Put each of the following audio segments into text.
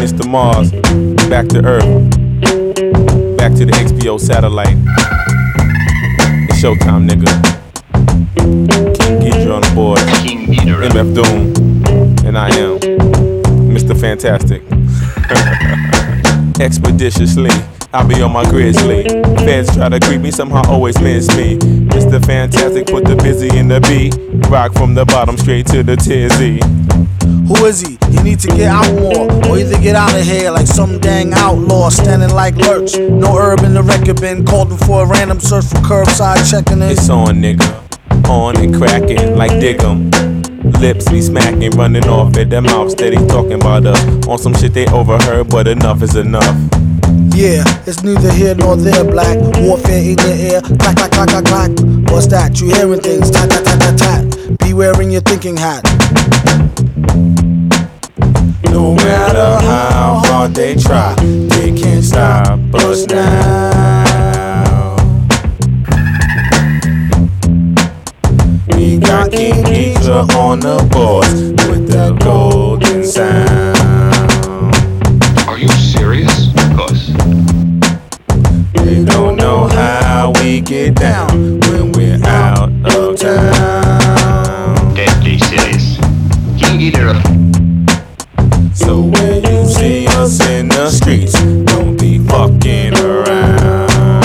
Venus to Mars, back to Earth, back to the XPO satellite. It's showtime, nigga. King Geedorah on the board. King Geedorah. MF Doom, and I am Mr. Fantastic. Expeditiously, I'll be on my grizzly. Fans try to creep me, somehow always miss me. Mr. Fantastic, put the busy in the beat. Rock from the bottom straight to the tizzy. Who is he? He need to get out more, or either get out of here like some dang outlaw standing like lurch. No herb in the record bin, called for a random search for curbside checking in. It's on, nigga. On and cracking like Diggum. Lips be smacking, running off at their mouth, steady talking about us. On some shit they overheard, but enough is enough. Yeah, it's neither here nor there, black. Warfare in your ear, clack, clack, clack, clack, clack. What's that? You hearing things, tat, tat, tat, tat, tat. Be wearing your thinking hat. No matter how hard they try, they can't stop us now. We got King Geedorah on the boards with the golden sound. Are you serious? Course. They don't know how we get down when we're out of town. Deadly serious. King Geedorah. Streets, don't be fucking around.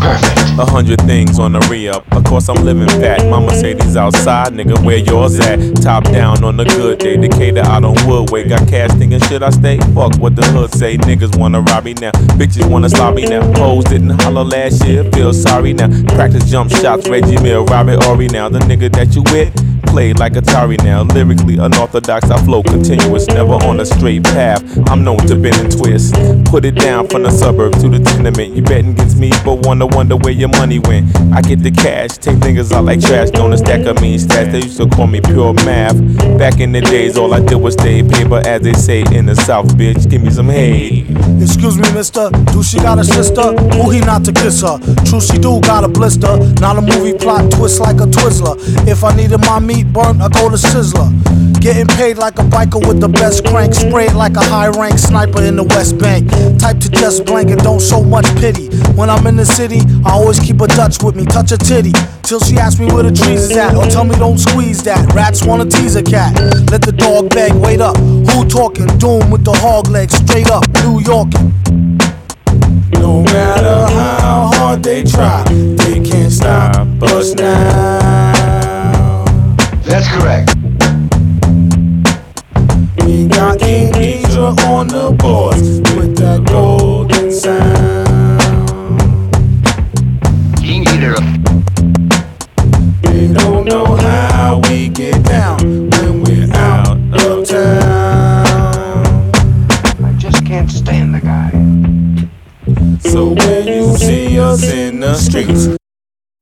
Perfect. A hundred things on the re-up. Of course I'm living fat. Say these outside, nigga, where yours at? Top down on a good day. Decatur out on Woodway. Got cash thinking should I stay? Fuck what the hood say. Niggas wanna rob me now. Bitches wanna stop me now. Hoes didn't holler last year. Feel sorry now. Practice jump shots. Reggie Mill, Robert Horry now. The nigga that you with play like Atari now. Lyrically unorthodox, I flow continuous, never on a straight path. I'm known to bend and twist. Put it down from the suburb to the tenement. You betting against me, but wonder wonder where your money went. I get the cash, take niggas out like trash, don't a stack of mean stats. They used to call me pure math. Back in the days, all I did was stay paper, as they say in the South, bitch. Give me some hay. Excuse me, mister, do she got a sister? Who he not to kiss her? True, she do got a blister. Not a movie plot twist like a Twizzler. If I needed my meat burnt, I go to Sizzler. Getting paid like a biker with the best crank. Sprayed like a high rank sniper in the West Bank. Type to just blank and don't show much pity. When I'm in the city, I always keep a Dutch with me. Touch a titty. Till she asks me where the trees is at. Or tell me don't squeeze that. Rats wanna tease a cat. Let the dog bang, wait up. Who talking? Doom with the hog legs. Straight up, New Yorkin'. No matter how hard they try, they can't stop us now. That's correct. We got King Geedorah on the boards with that golden sound. King Geedorah. They don't know how we get down when we're out of town. I just can't stand the guy. So when you see us in the streets,